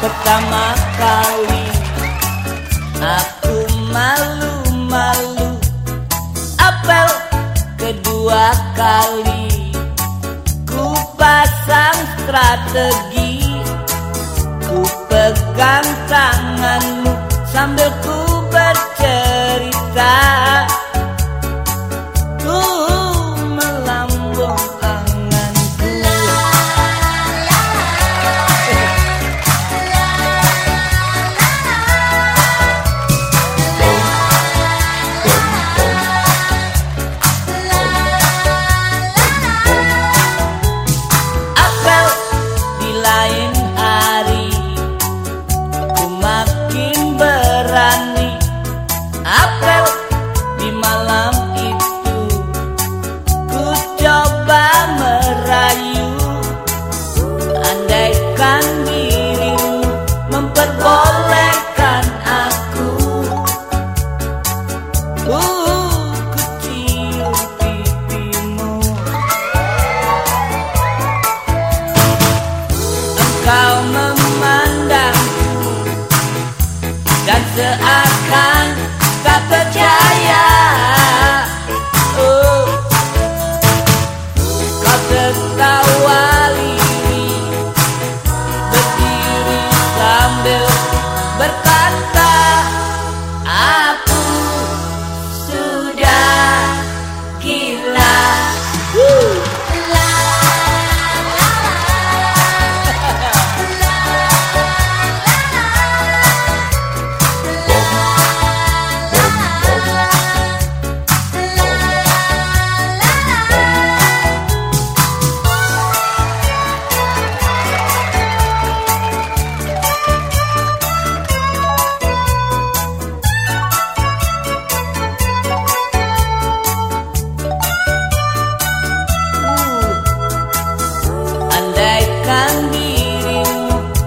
pertama kali. Aku malu-malu. Apel kedua kali strategi. Ku pegang tanganmu sambil ku seakan tak percaya. Oh, Kau tertawa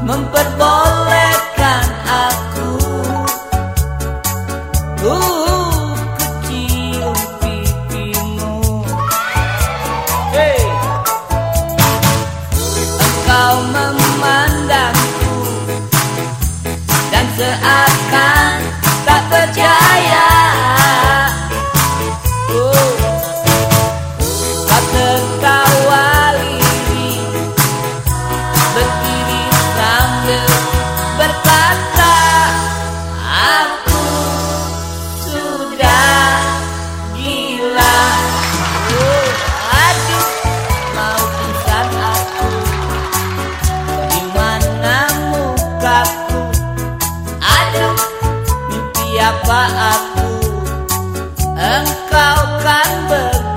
memperbolehkan aku. Uh, kecil pipimu. Hey. Engkau memandangku. Dan seakan mimpi apa aku engkau kan ber